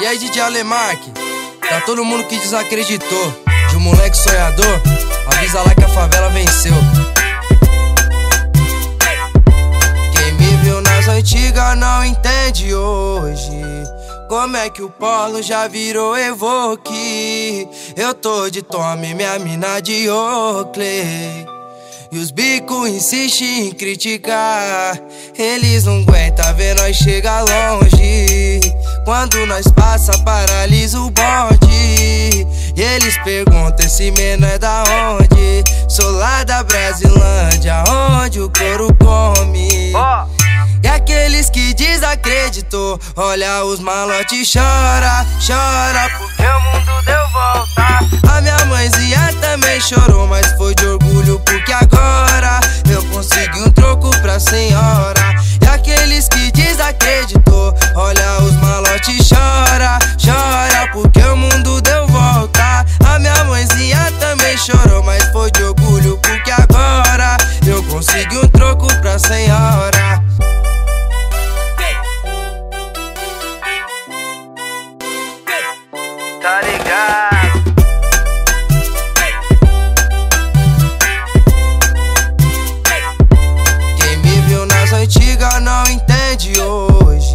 E aí, DJ Alemark, pra todo mundo que desacreditou de um moleque sonhador, avisa lá que a favela venceu. Quem me viu nas antigas não entende hoje. Como é que o polo já virou evoque? Eu tô de tome, minha mina de Oakley. E os bicos insistem em criticar. Eles não aguentam ver nós chegar longe. Quando nós passa, paralisa o bonde. E eles perguntam: esse menor é da onde? Sou lá da Brasilândia, onde o couro come. E aqueles que desacreditou, olha os malotes chora, chora porque o mundo deu volta. A minha mãezinha também chorou, mas foi de orgulho porque agora eu consegui um troco pra senhora. E aqueles que desacreditou, olha Tá ligado? Quem me viu nas antigas não entende hoje.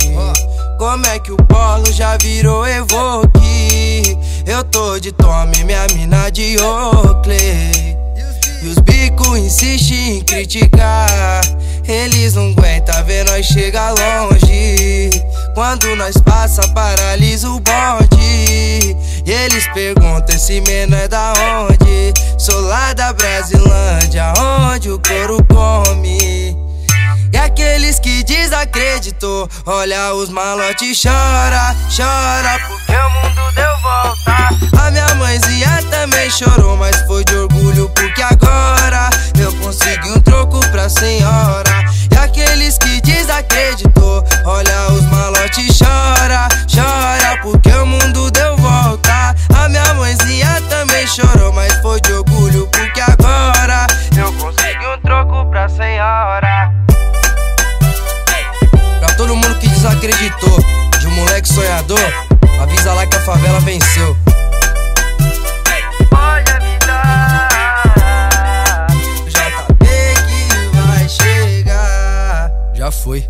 Como é que o polo já virou evoque? Eu tô de tome, minha mina de Oakley. E os bicos insistem em criticar. Eles não aguentam ver nós chegar longe. Quando nós passa, paralisa o bonde. E eles perguntam: esse menor é da onde? Sou lá da Brasilândia, onde o couro come. E aqueles que desacreditou, olha os malotes chora, chora porque o mundo deu volta. Desacreditou de um moleque sonhador, avisa lá que a favela venceu. Pode avisar. JB que vai chegar. Já foi.